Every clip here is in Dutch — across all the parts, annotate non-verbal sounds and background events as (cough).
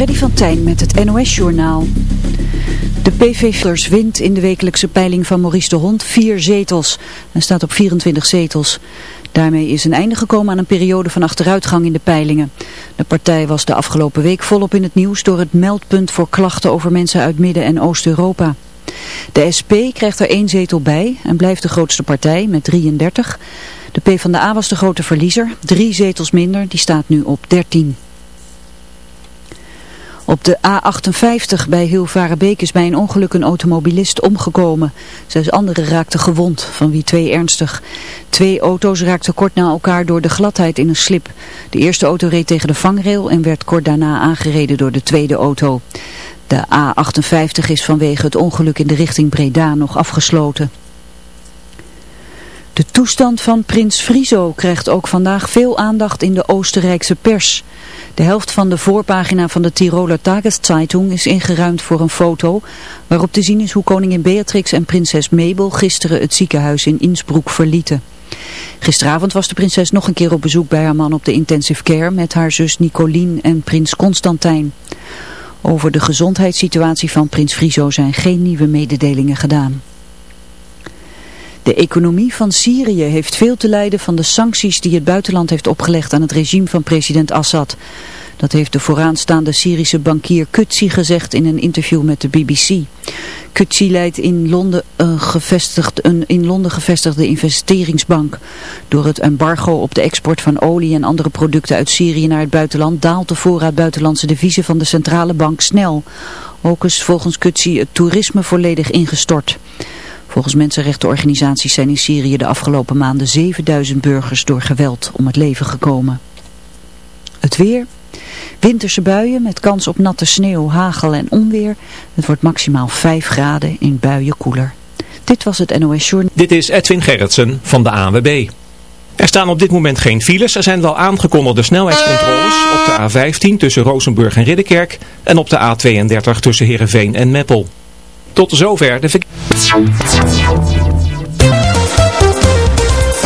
Freddy van Tijn met het NOS-journaal. De PVV'ers wint in de wekelijkse peiling van Maurice de Hond vier zetels en staat op 24 zetels. Daarmee is een einde gekomen aan een periode van achteruitgang in de peilingen. De partij was de afgelopen week volop in het nieuws door het meldpunt voor klachten over mensen uit Midden- en Oost-Europa. De SP krijgt er één zetel bij en blijft de grootste partij met 33. De PvdA was de grote verliezer, drie zetels minder, die staat nu op 13. Op de A58 bij Hilvarenbeek is bij een ongeluk een automobilist omgekomen. Zes anderen raakten gewond, van wie twee ernstig. Twee auto's raakten kort na elkaar door de gladheid in een slip. De eerste auto reed tegen de vangrail en werd kort daarna aangereden door de tweede auto. De A58 is vanwege het ongeluk in de richting Breda nog afgesloten. De toestand van prins Friso krijgt ook vandaag veel aandacht in de Oostenrijkse pers. De helft van de voorpagina van de Tiroler Tageszeitung is ingeruimd voor een foto waarop te zien is hoe koningin Beatrix en prinses Mabel gisteren het ziekenhuis in Innsbruck verlieten. Gisteravond was de prinses nog een keer op bezoek bij haar man op de intensive care met haar zus Nicolien en prins Constantijn. Over de gezondheidssituatie van prins Friso zijn geen nieuwe mededelingen gedaan. De economie van Syrië heeft veel te lijden van de sancties die het buitenland heeft opgelegd aan het regime van president Assad. Dat heeft de vooraanstaande Syrische bankier Kutsi gezegd in een interview met de BBC. Kutsi leidt in Londen een, gevestigd, een in Londen gevestigde investeringsbank. Door het embargo op de export van olie en andere producten uit Syrië naar het buitenland daalt de voorraad buitenlandse deviezen van de centrale bank snel. Ook is volgens Kutsi het toerisme volledig ingestort. Volgens mensenrechtenorganisaties zijn in Syrië de afgelopen maanden 7000 burgers door geweld om het leven gekomen. Het weer. Winterse buien met kans op natte sneeuw, hagel en onweer. Het wordt maximaal 5 graden in buien koeler. Dit was het NOS Journal. Dit is Edwin Gerritsen van de ANWB. Er staan op dit moment geen files. Er zijn wel aangekondigde snelheidscontroles op de A15 tussen Rozenburg en Ridderkerk en op de A32 tussen Heerenveen en Meppel. Tot zover de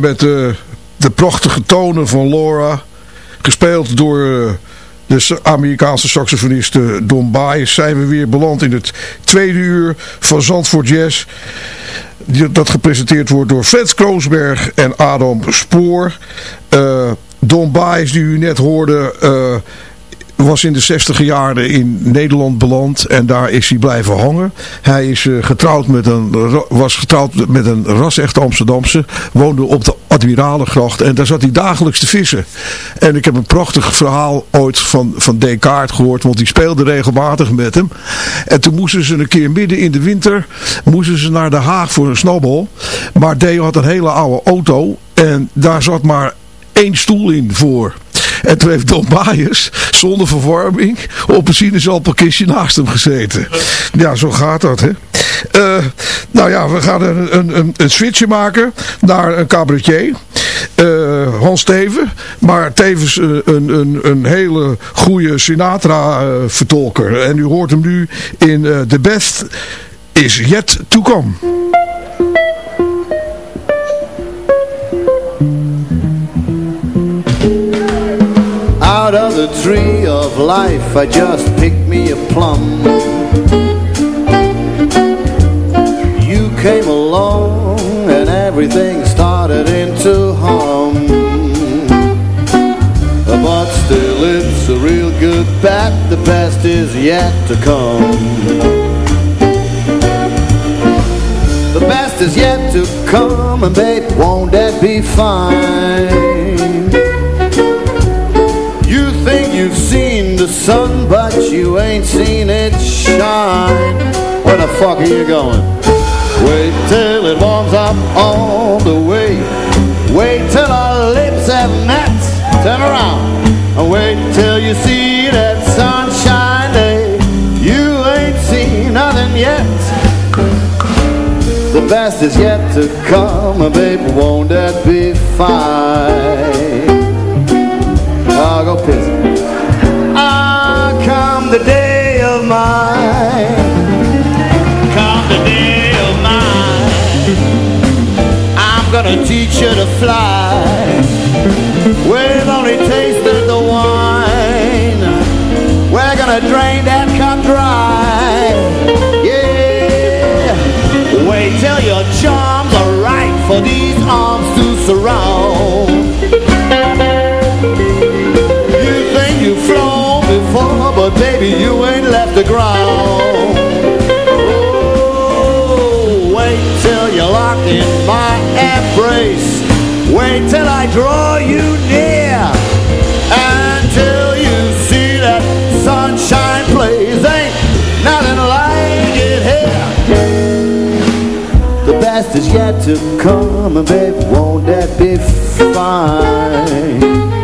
Met de, de prachtige tonen van Laura, gespeeld door eh, de Amerikaanse saxofonist Don Baez, zijn we weer beland in het tweede uur van Zandvoort Jazz. Dat gepresenteerd wordt door Freds Kroosberg en Adam Spoor. Don Baez, die u net hoorde, was in de 60 jaren in Nederland beland en daar is hij blijven hangen. Hij is uh, getrouwd met een, was getrouwd met een ras-echte Amsterdamse, woonde op de Admiralengracht en daar zat hij dagelijks te vissen. En ik heb een prachtig verhaal ooit van, van Descartes gehoord, want die speelde regelmatig met hem. En toen moesten ze een keer midden in de winter, moesten ze naar Den Haag voor een snowball. Maar Deo had een hele oude auto en daar zat maar één stoel in voor. En toen heeft Don zonder verwarming op een sinaasappelkistje naast hem gezeten. Ja, zo gaat dat, hè. Uh, nou ja, we gaan een, een, een switchje maken naar een cabaretier. Uh, Hans Steven. Maar tevens een, een, een hele goede Sinatra-vertolker. en u hoort hem nu in The Best Is Yet To Come. The tree of life I just picked me a plum. You came along and everything started into hum. But still it's a real good bet The best is yet to come. The best is yet to come And babe, won't that be fine You've seen the sun, but you ain't seen it shine. Where the fuck are you going? Wait till it warms up all the way. Wait till our lips have met. Turn around and wait till you see that sunshine day. You ain't seen nothing yet. The best is yet to come, and baby, won't that be fine? I'll go piss mine. Come the day of mine. I'm gonna teach you to fly. We've only tasted the wine. We're gonna drain that cup dry. Yeah. Wait till your charms are right for these arms to surround. You think you've flown before, but baby, you the ground. Oh, wait till you're locked in my embrace. Wait till I draw you near. Until you see that sunshine blaze. Ain't nothing like it here. The best is yet to come, and babe, won't that be fine?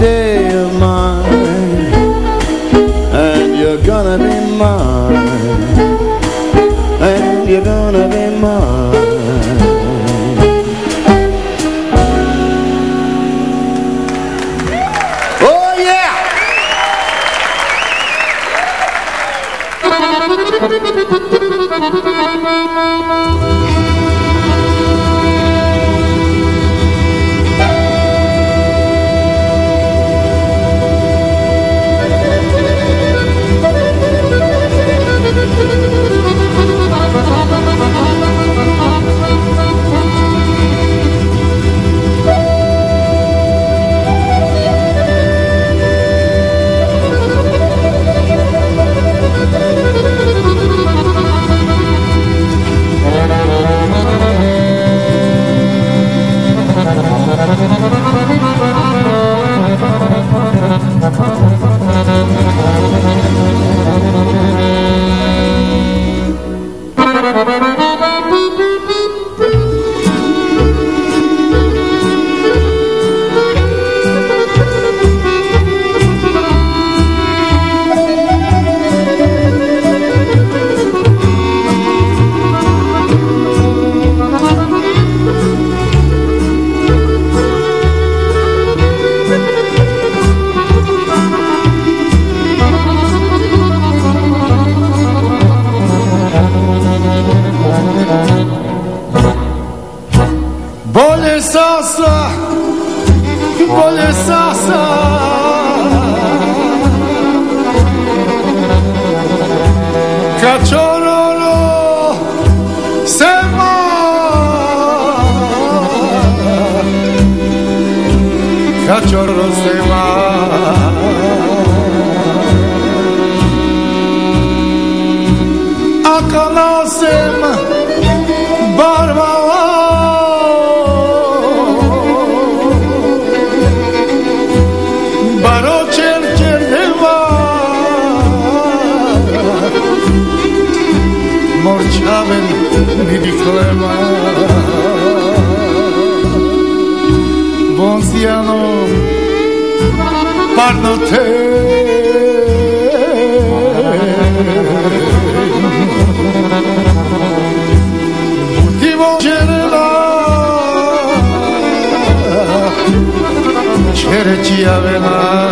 Day of mine, and you're gonna be mine, Cachorro se va Akalasem barba Baro çer çer deva Morçaven vidi klema Parno te Ti vocerla Cerci aveva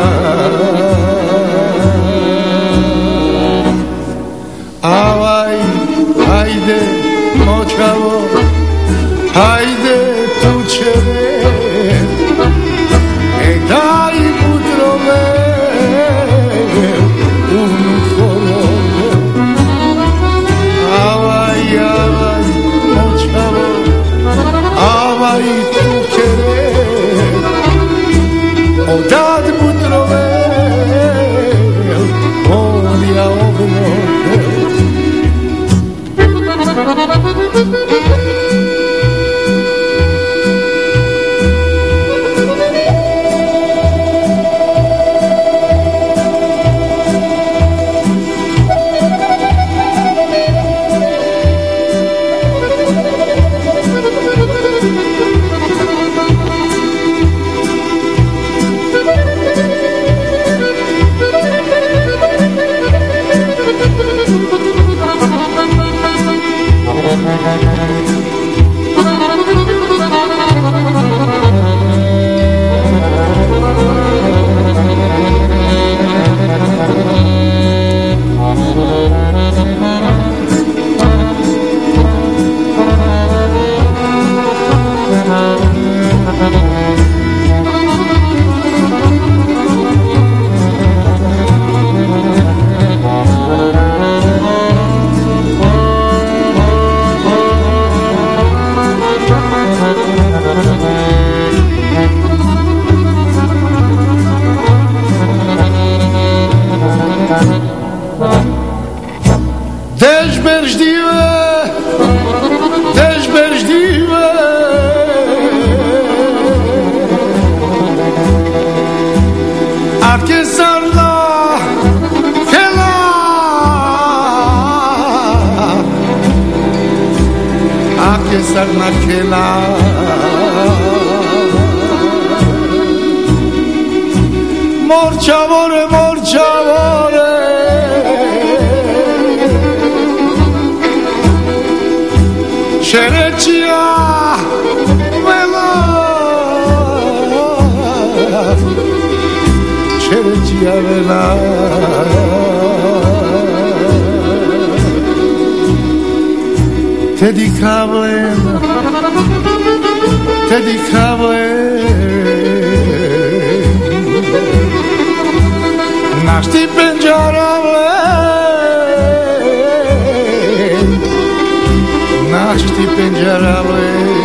miserably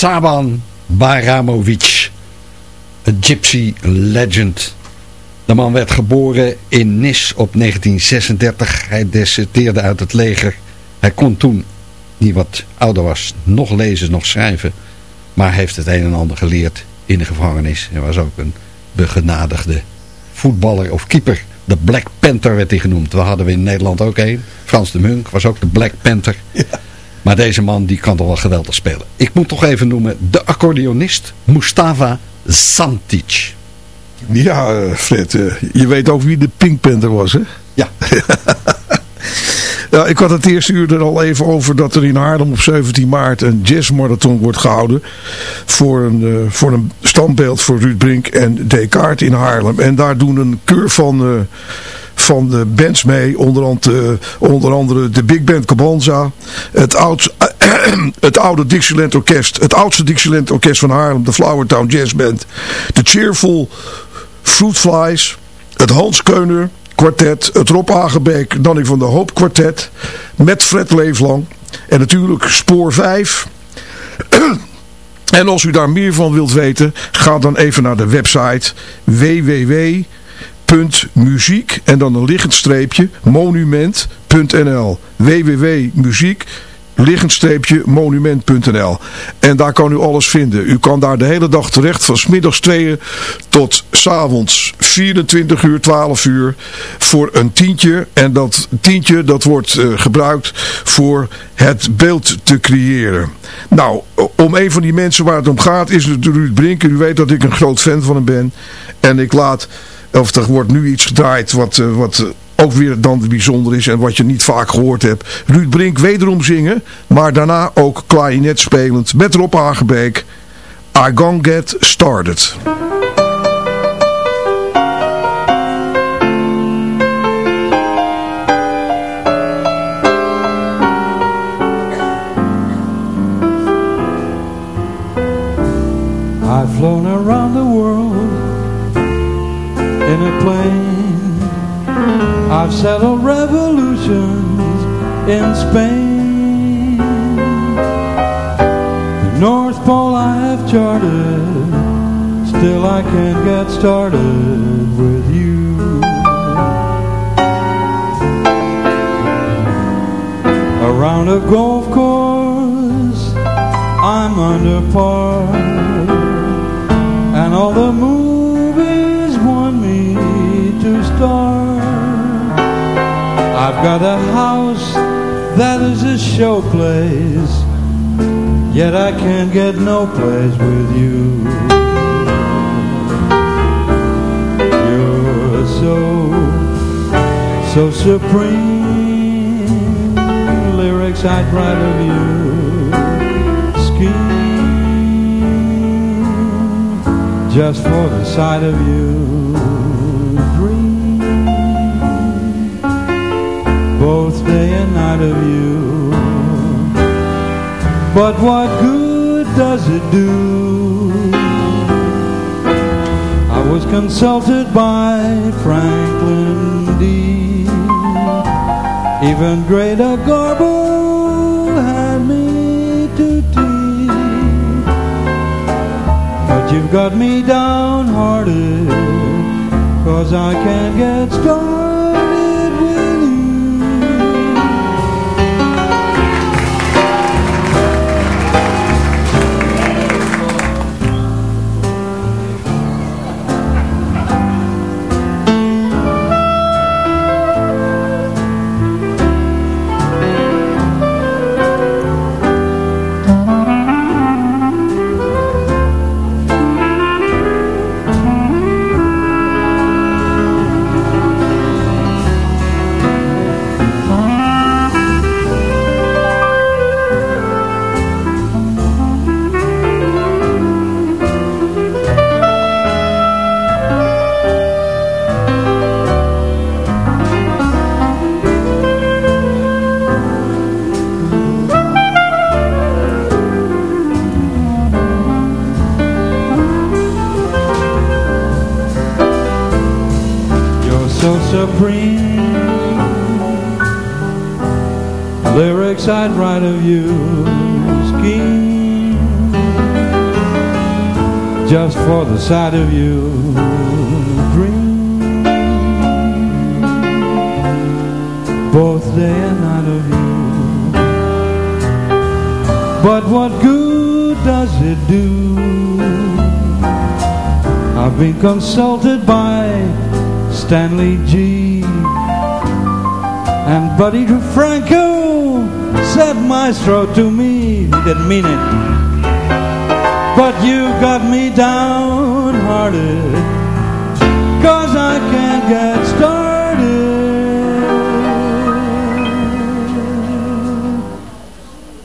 Saban Baramovic, een gypsy legend. De man werd geboren in Nis op 1936. Hij deserteerde uit het leger. Hij kon toen, die wat ouder was, nog lezen, nog schrijven. Maar heeft het een en ander geleerd in de gevangenis. Hij was ook een begenadigde voetballer of keeper. De Black Panther werd hij genoemd. We hadden we in Nederland ook een. Frans de Munk was ook de Black Panther. Maar deze man die kan toch wel geweldig spelen. Ik moet toch even noemen de accordeonist Mustafa Santic. Ja, eh, Fred, eh, je weet ook wie de Pink Panther was, hè? Ja. (laughs) Ja, ik had het eerste uur er al even over dat er in Haarlem op 17 maart een jazzmarathon wordt gehouden. Voor een, eh, voor een standbeeld voor Ruud Brink en Descartes in Haarlem. En daar doen een keur van, van de bands mee. Onder, andere, onder andere de Big Band Cabanza. Het, oud, (clears throat) het oude Dixieland Orkest. Het oudste Dixieland Orkest van Haarlem. De Flowertown Jazz Band. De Cheerful Fruitflies. Het Hans Keuner kwartet, het Rob Hagebeek, Danny van der Hoop kwartet, met Fred Leeflang. En natuurlijk Spoor 5. (clears throat) en als u daar meer van wilt weten, ga dan even naar de website www.muziek en dan een liggend streepje monument.nl www.muziek liggend monument.nl en daar kan u alles vinden. U kan daar de hele dag terecht van smiddags 2 tot s avonds 24 uur, 12 uur voor een tientje. En dat tientje dat wordt eh, gebruikt voor het beeld te creëren. Nou, om een van die mensen waar het om gaat is het Ruud Brink. U weet dat ik een groot fan van hem ben. En ik laat, of er wordt nu iets gedraaid wat... eh, wat ook weer dan bijzonder is en wat je niet vaak gehoord hebt. Ruud Brink wederom zingen, maar daarna ook klarinet spelend met Rob Hagebeek. I Gon Get Started. I've flown around in a plane. I've settled revolutions in Spain. The North Pole I have charted, still I can't get started with you. Around a golf course, I'm under par. And all the movies I've got a house that is a showplace Yet I can't get no place with you. You're so, so supreme. Lyrics I'd write of you. Scheme just for the sight of you night of you But what good does it do? I was consulted by Franklin D. Even Greater Garbo had me to tea. But you've got me downhearted, cause I can't get started supreme. Lyrics I'd write of you scheme just for the sight of you. Dream both day and night of you. But what good does it do? I've been consulted by Stanley G. And Buddy DeFranco said maestro to me. He didn't mean it. But you got me downhearted. Cause I can't get started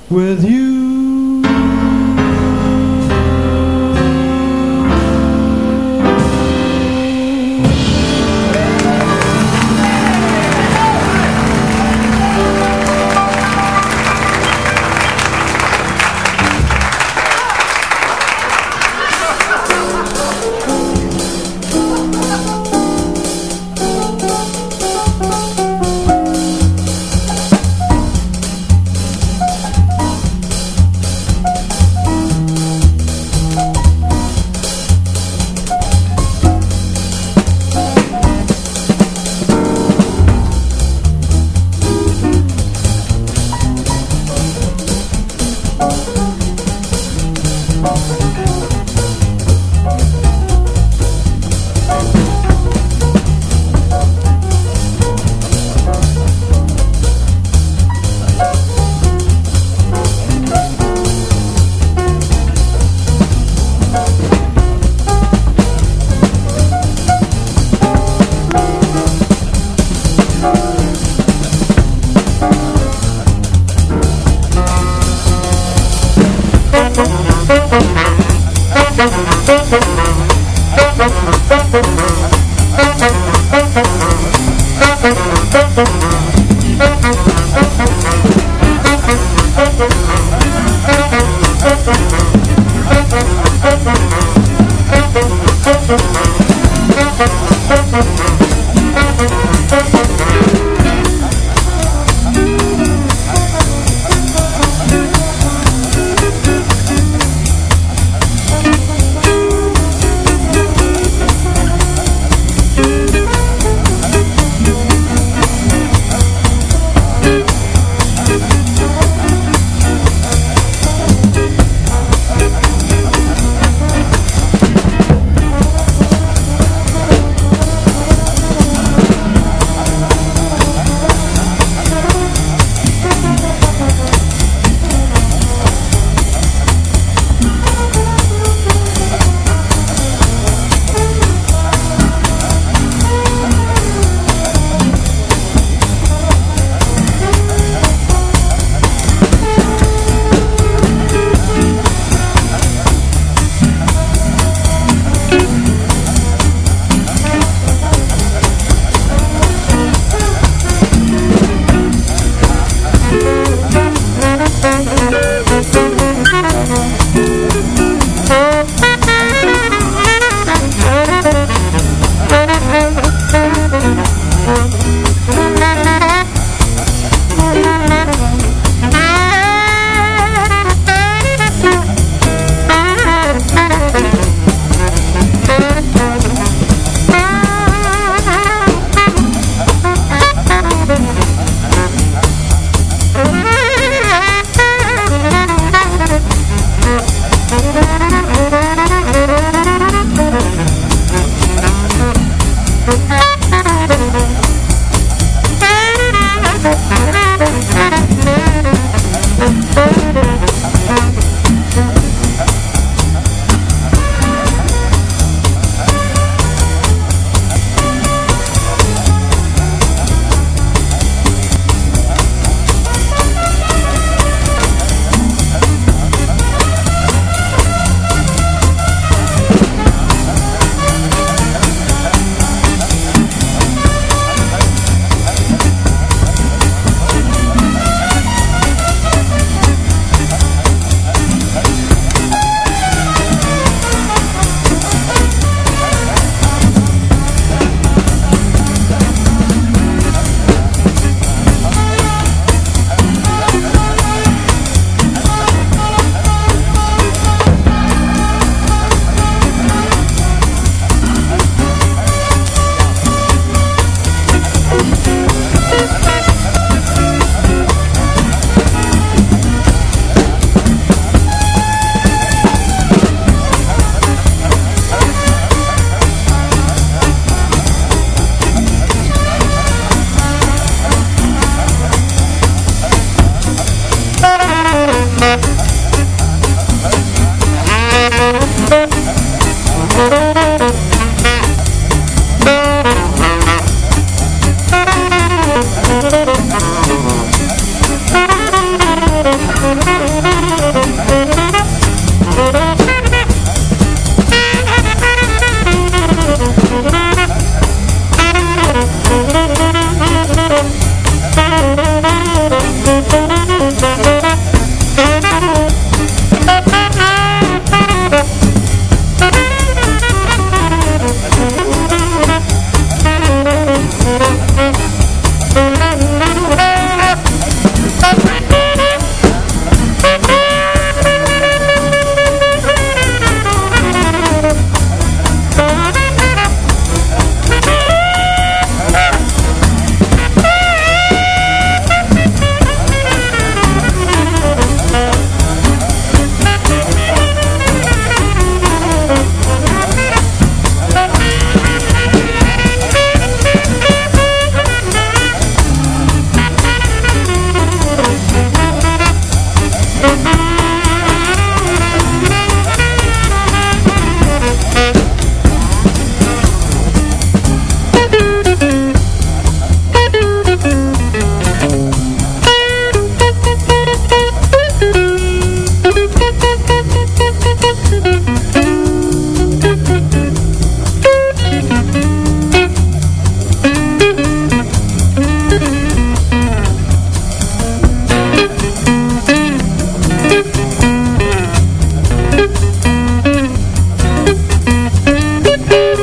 with you.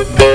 Thank you.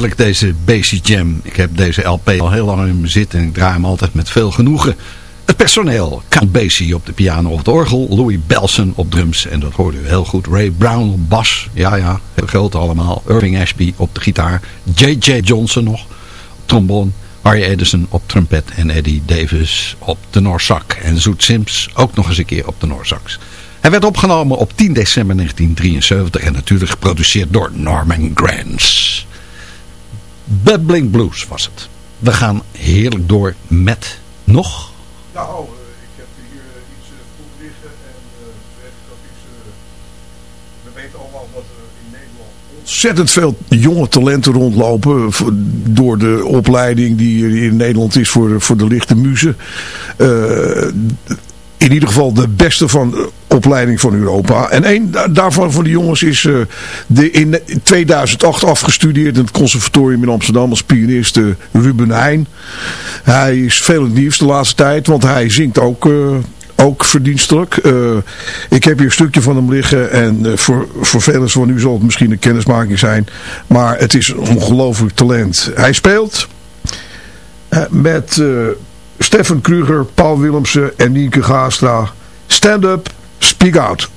Heerlijk deze Basie Jam. Ik heb deze LP al heel lang in mijn zit en ik draai hem altijd met veel genoegen. Het personeel. Count Basie op de piano of het orgel. Louis Belson op drums. En dat hoorde u heel goed. Ray Brown op bas. Ja, ja. Heel groot allemaal. Irving Ashby op de gitaar. J.J. Johnson nog op trombone. Harry Edison op trompet. En Eddie Davis op de Norzak. En Zoet Sims ook nog eens een keer op de Noorsax. Hij werd opgenomen op 10 december 1973. En natuurlijk geproduceerd door Norman Granz. Bubbling Blues was het. We gaan heerlijk door met nog... Nou, ik heb hier iets goed liggen en weet dat iets... we weten allemaal dat er in Nederland ontzettend veel jonge talenten rondlopen door de opleiding die in Nederland is voor, voor de lichte muzen. Uh, in ieder geval de beste van de opleiding van Europa. En een daarvan van de jongens is uh, de in 2008 afgestudeerd in het conservatorium in Amsterdam als pianist Ruben Heijn. Hij is veel het nieuws de laatste tijd, want hij zingt ook... Uh, ook verdienstelijk. Ik heb hier een stukje van hem liggen en voor, voor velen van u zal het misschien een kennismaking zijn. Maar het is een ongelooflijk talent. Hij speelt met Stefan Kruger, Paul Willemsen en Nienke Gaastra. Stand up, speak out.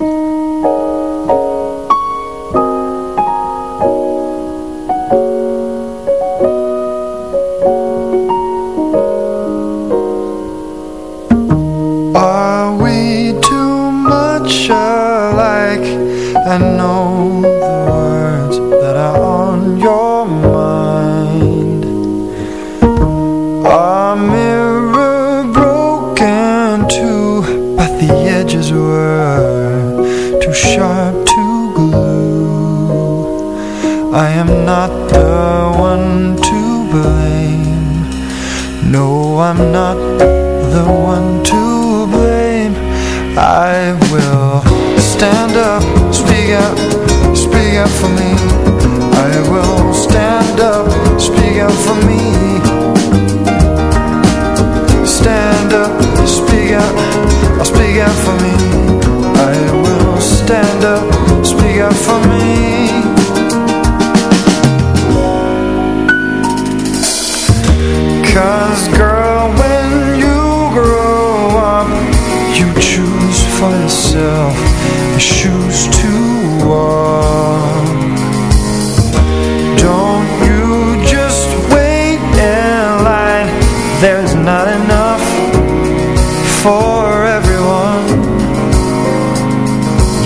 For everyone.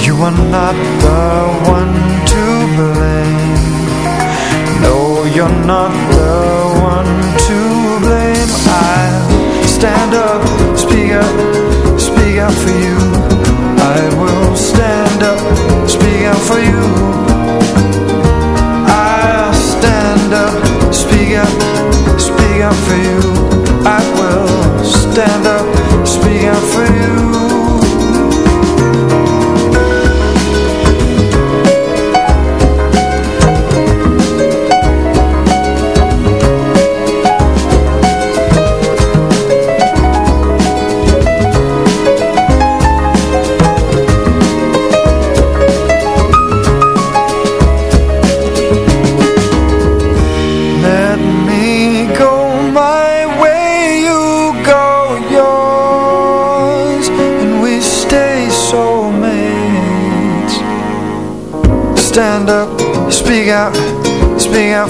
You are not the one to blame. No, you're not the one to blame. I'll stand up, speak up, speak out for you. I will stand up, speak out for you. I'll stand up, speak up, speak out for you. I will stand up,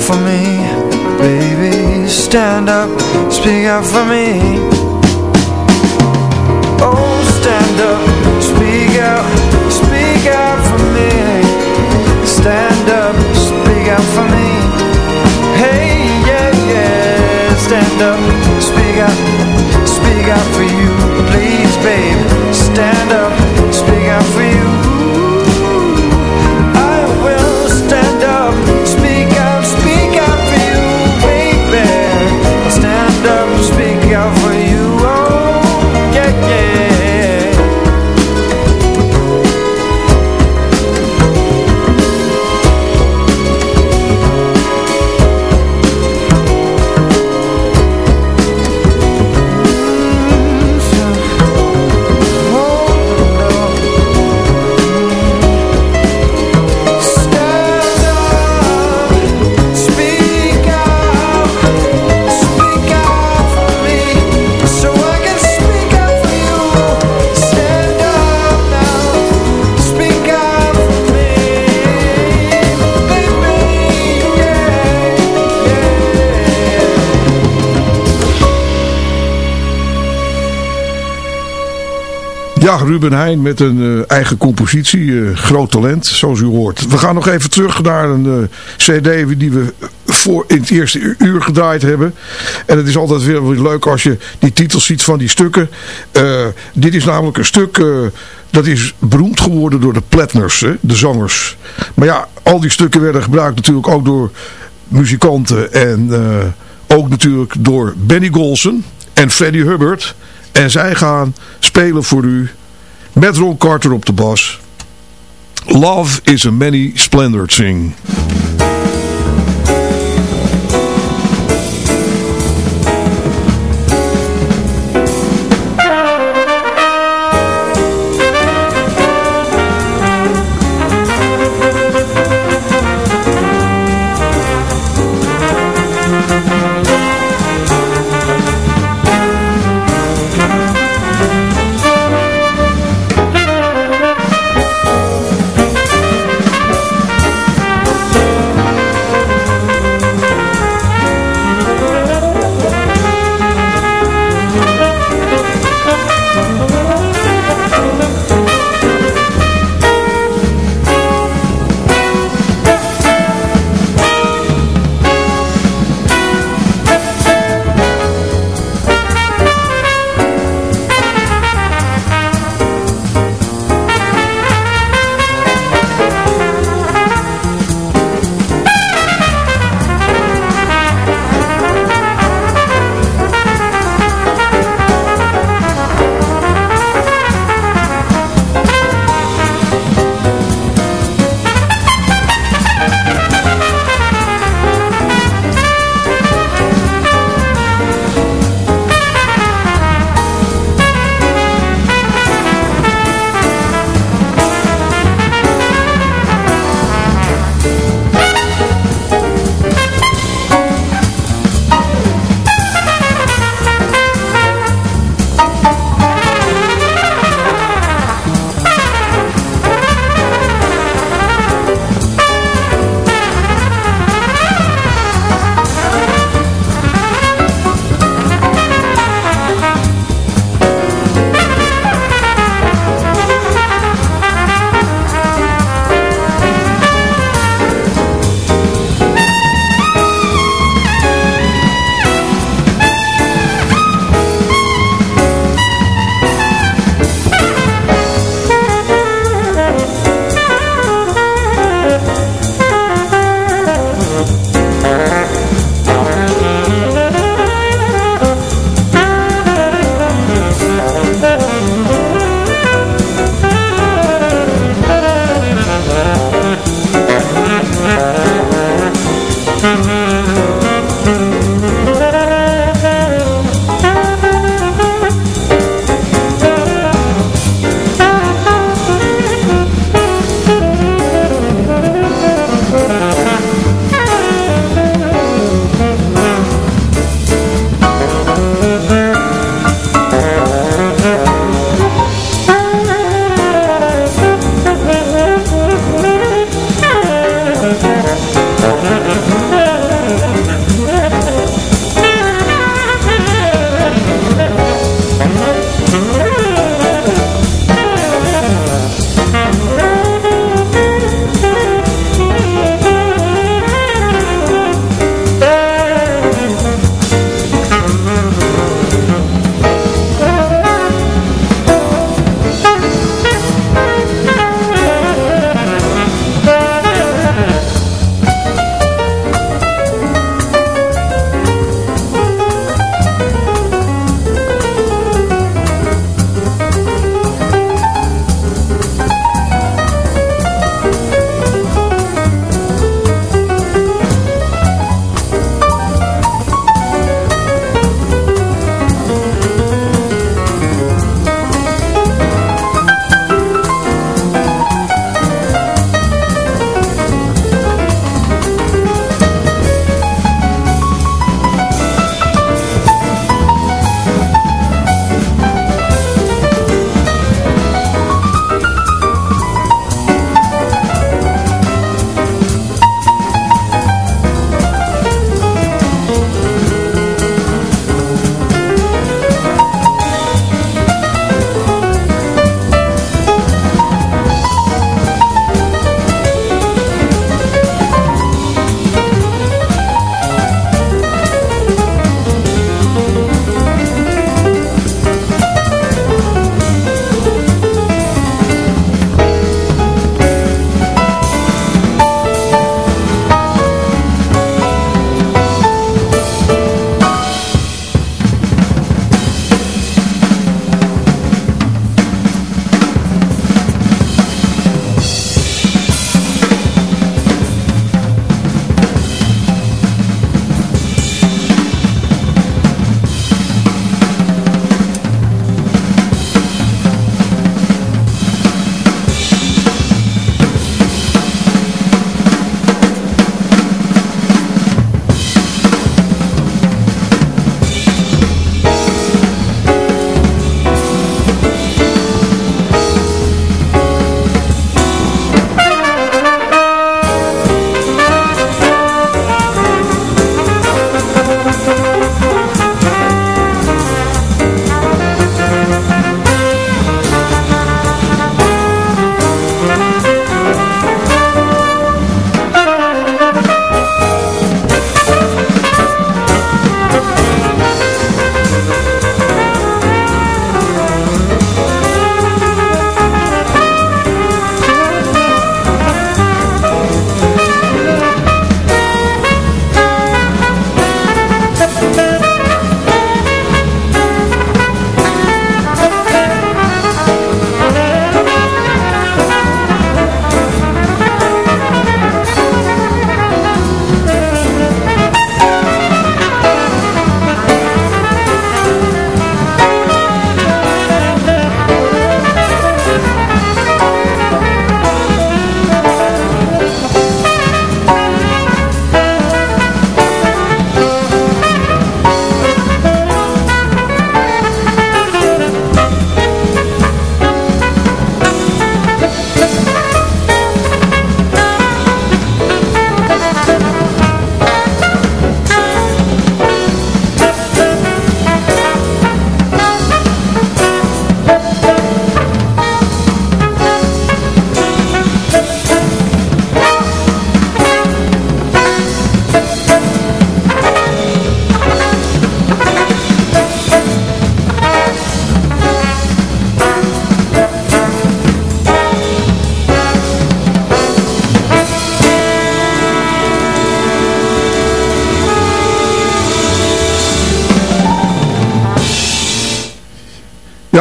for me, baby. Stand up, speak out for me. Oh, stand up, speak out, speak out for me. Stand up, speak out for me. Hey, yeah, yeah, stand up, speak out, speak out for you, please, babe. Stand up, Ja, Ruben Heijn met een eh, eigen compositie. eh, groot talent, zoals u hoort. We gaan nog even terug naar een eh, cd die we voor in het eerste uur gedraaid hebben. En het is altijd weer leuk als je die titels ziet van die stukken. Dit is namelijk een stuk... dat is beroemd geworden door de Platners, de zangers. Maar ja, al die stukken werden gebruikt natuurlijk ook door muzikanten. En ook natuurlijk door Benny Golson en Freddie Hubbard. En zij gaan spelen voor u met Ron Carter op de bas. Love is a many splendored thing.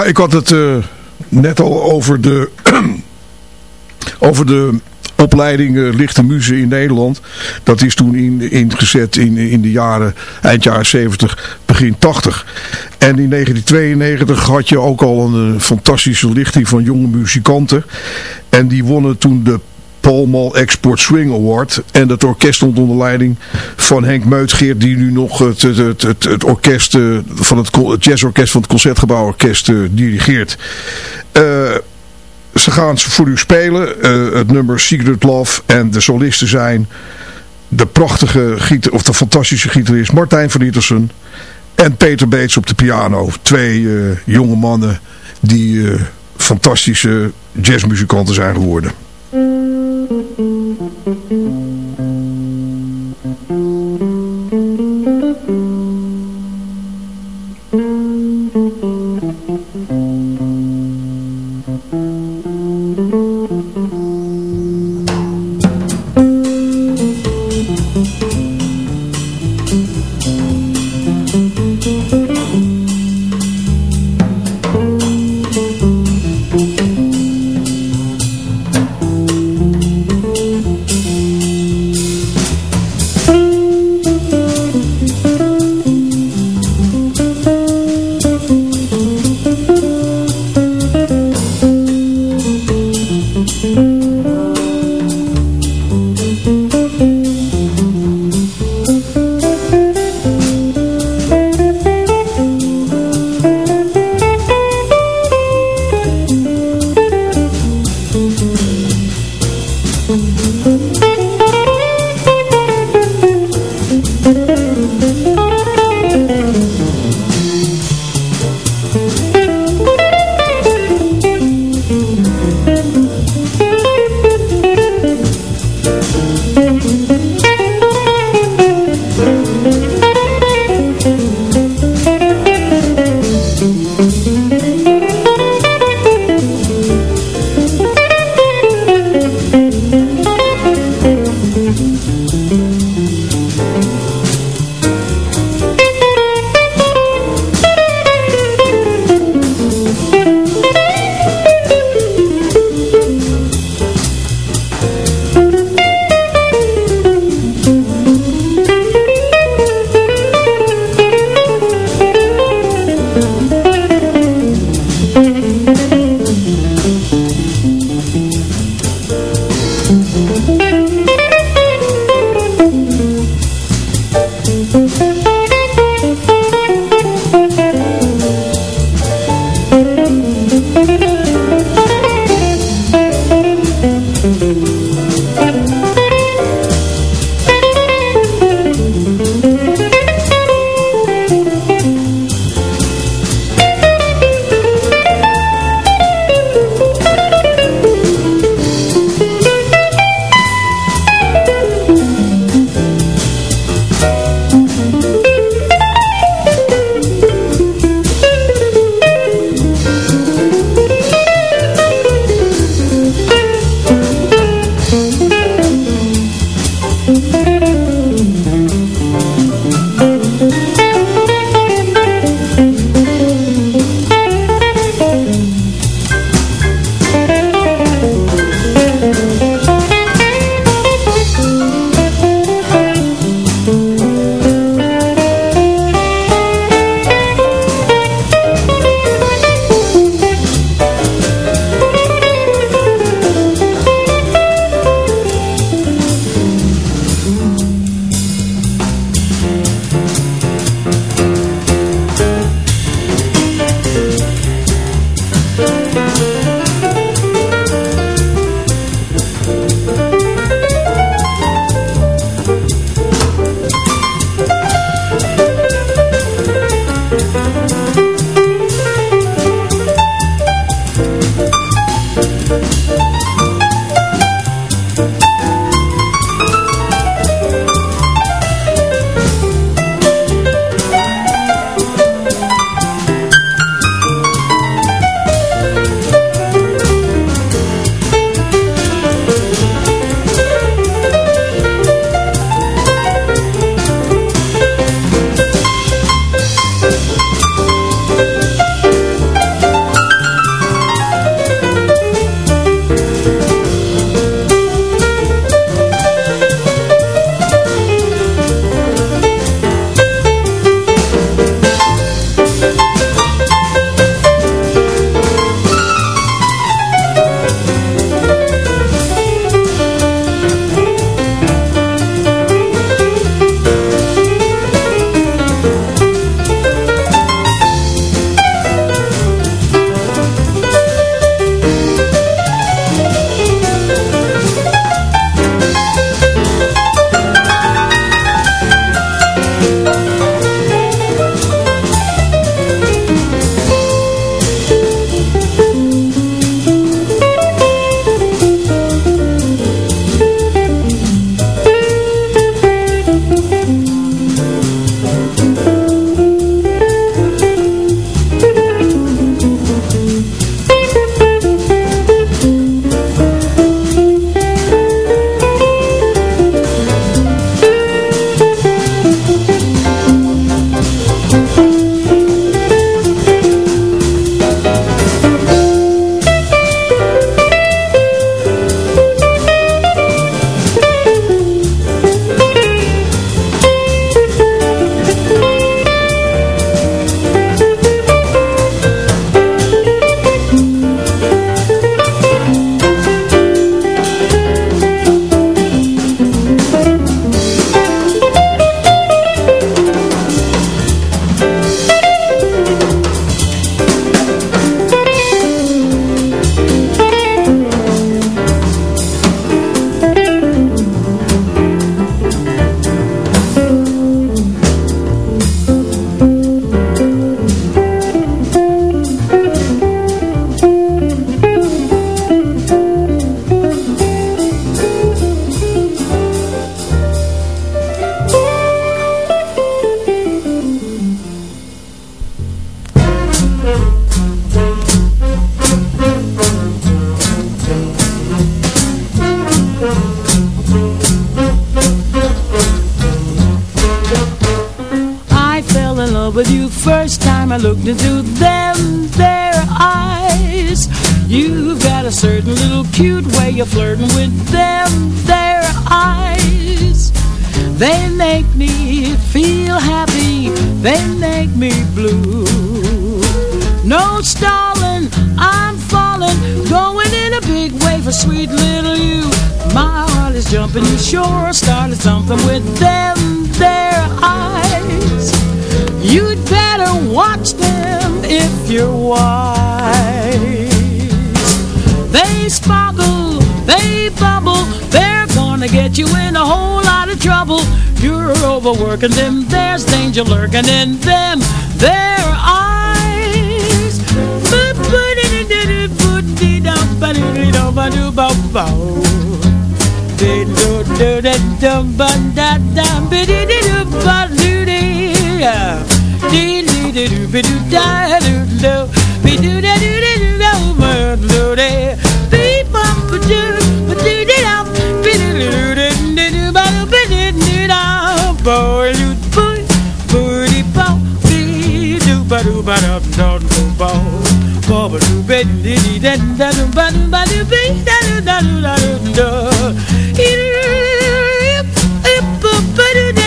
Ik had het eh, net al over de, (clears throat) over de opleiding uh, lichte muziek in Nederland. Dat is toen in, ingezet in, in de jaren, eind jaren 70, begin 80. En in 1992 had je ook al een uh, fantastische lichting van jonge muzikanten. En die wonnen toen de Paul Mal Export Swing Award. En dat orkest stond onder leiding van Henk Meutgeert, die nu nog het, het, het, het orkest uh, van het, jazzorkest van het Concertgebouworkest uh, dirigeert. Uh, ze gaan voor u spelen. het nummer Secret Love. En de solisten zijn de prachtige gieter, of de fantastische gitarist Martijn van Ietersen. En Peter Beets op de piano. Twee jonge mannen die fantastische jazzmuzikanten zijn geworden. Whole lot of trouble. You're overworking them, there's danger lurking in them, their eyes. Boy, you boy, booty bow, dee doo ba doo ba dum dum doo bow, ba ba doo ba doo dee dee da da doo ba doo ba doo be da doo da doo da doo da. Ip ip ba doo da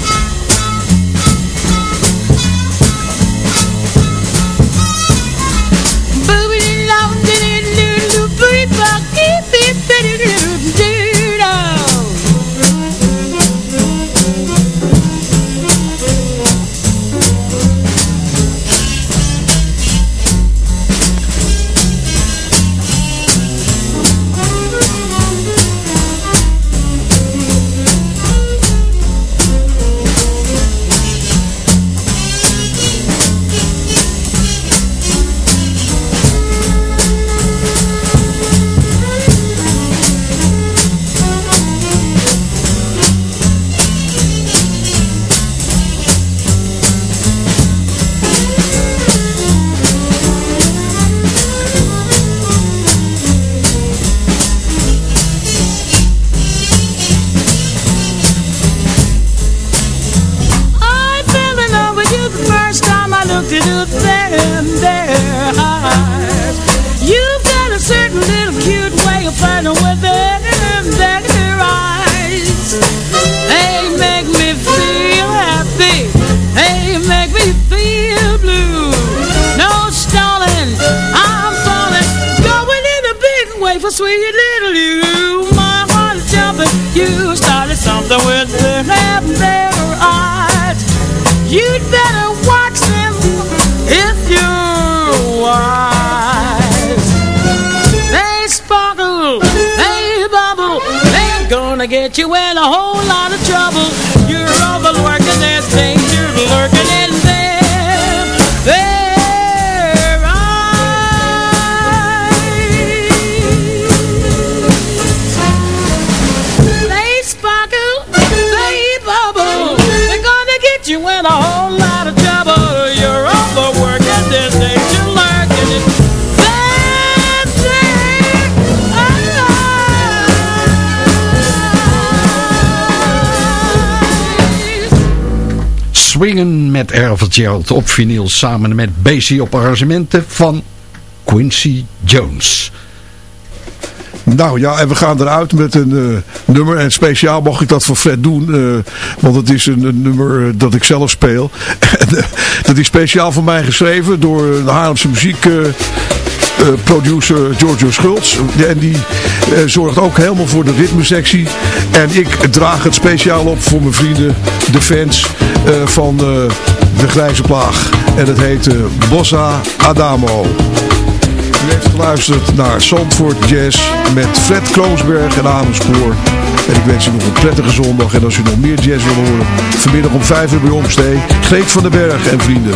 I sweet little you. My heart is jumping. You started something with them, their eyes. You'd better watch them if you're wise. They sparkle, they bubble, they're gonna get you in a whole lot of trouble. Swingen met Earl Gerald op vinyl samen met Basie op arrangementen van Quincy Jones. Nou ja, en we gaan eruit met een uh, nummer. En speciaal mag ik dat voor Fred doen. Uh, want het is een, nummer dat ik zelf speel. (laughs) dat is speciaal voor mij geschreven door de Haarlemse muziek... Uh, producer Giorgio Schultz. En die zorgt ook helemaal voor de ritmesectie. En ik draag het speciaal op voor mijn vrienden, de fans van de Grijze Plaag. En het heet Bossa Adamo. U heeft geluisterd naar Zandvoort Jazz met Fred Kroonsberg en Amerspoor. En ik wens u nog een prettige zondag. En als u nog meer jazz wil horen, vanmiddag om 5 uur bij Omstee. Greet van den Berg en vrienden.